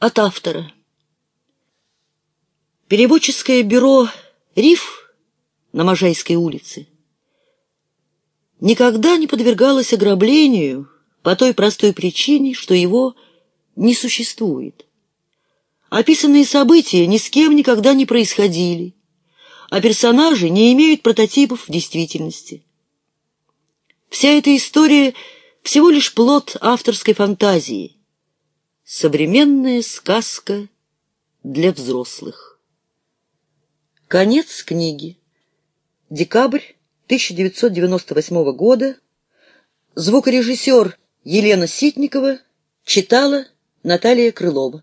От автора. Переводческое бюро «Риф» на Можайской улице никогда не подвергалось ограблению по той простой причине, что его не существует. Описанные события ни с кем никогда не происходили, а персонажи не имеют прототипов в действительности. Вся эта история всего лишь плод авторской фантазии, современная сказка для взрослых. Конец книги. Декабрь 1998 года. Звукорежиссер Елена Ситникова читала Наталья Крылова.